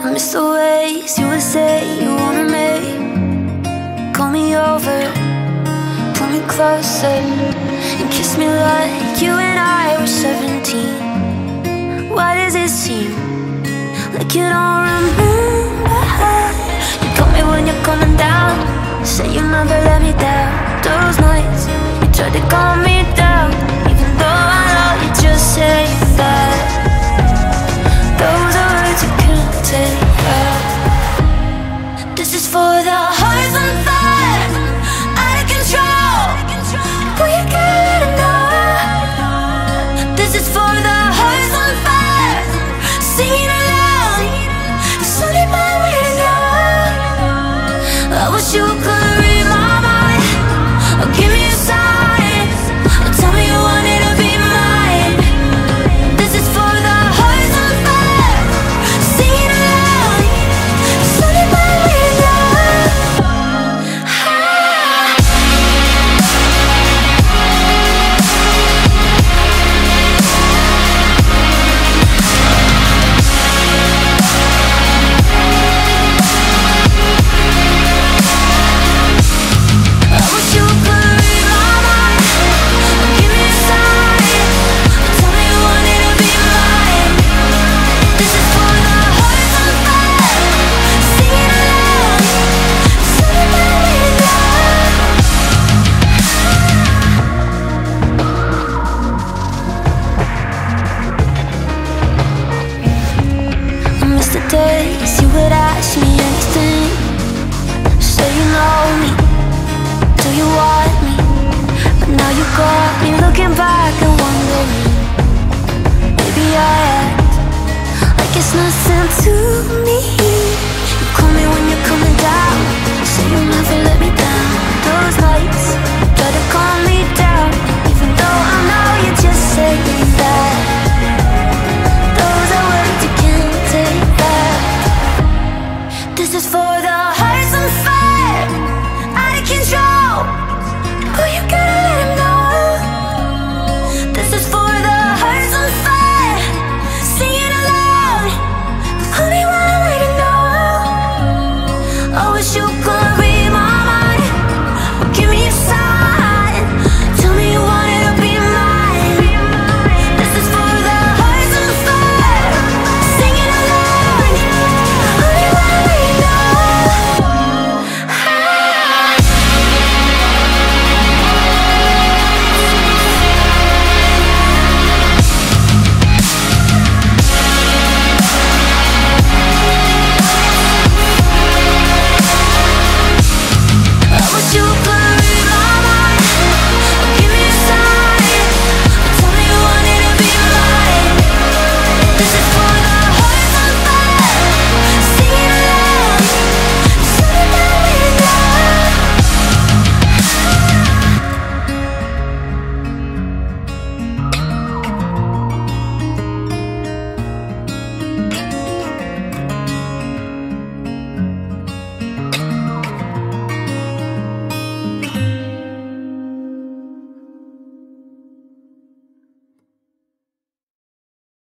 I miss the ways you would say you wanna make. Call me over, pull me closer, and kiss me like you and I were 17. Why does it seem like you don't remember? You call me when you're coming down, say you never let me down. Those nights. yesterday You would ask me anything. Say you know me. Do you want